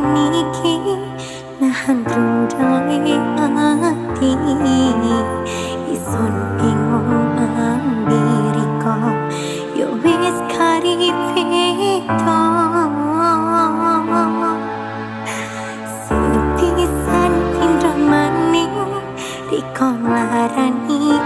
iki nahan rundang ati. Ison bingung ambiri ko yo wis kari peto. Sepisan pindah mani di komaran ini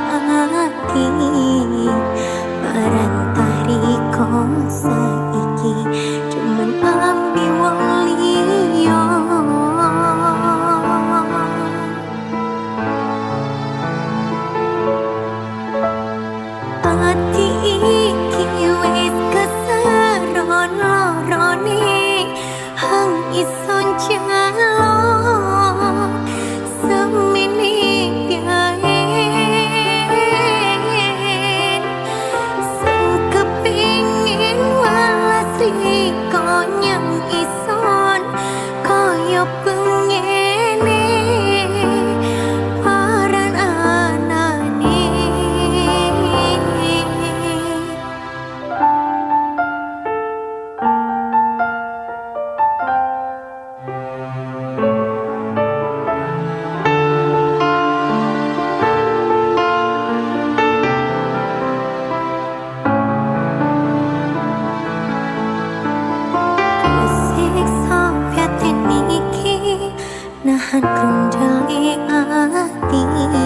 한 군데이 아닌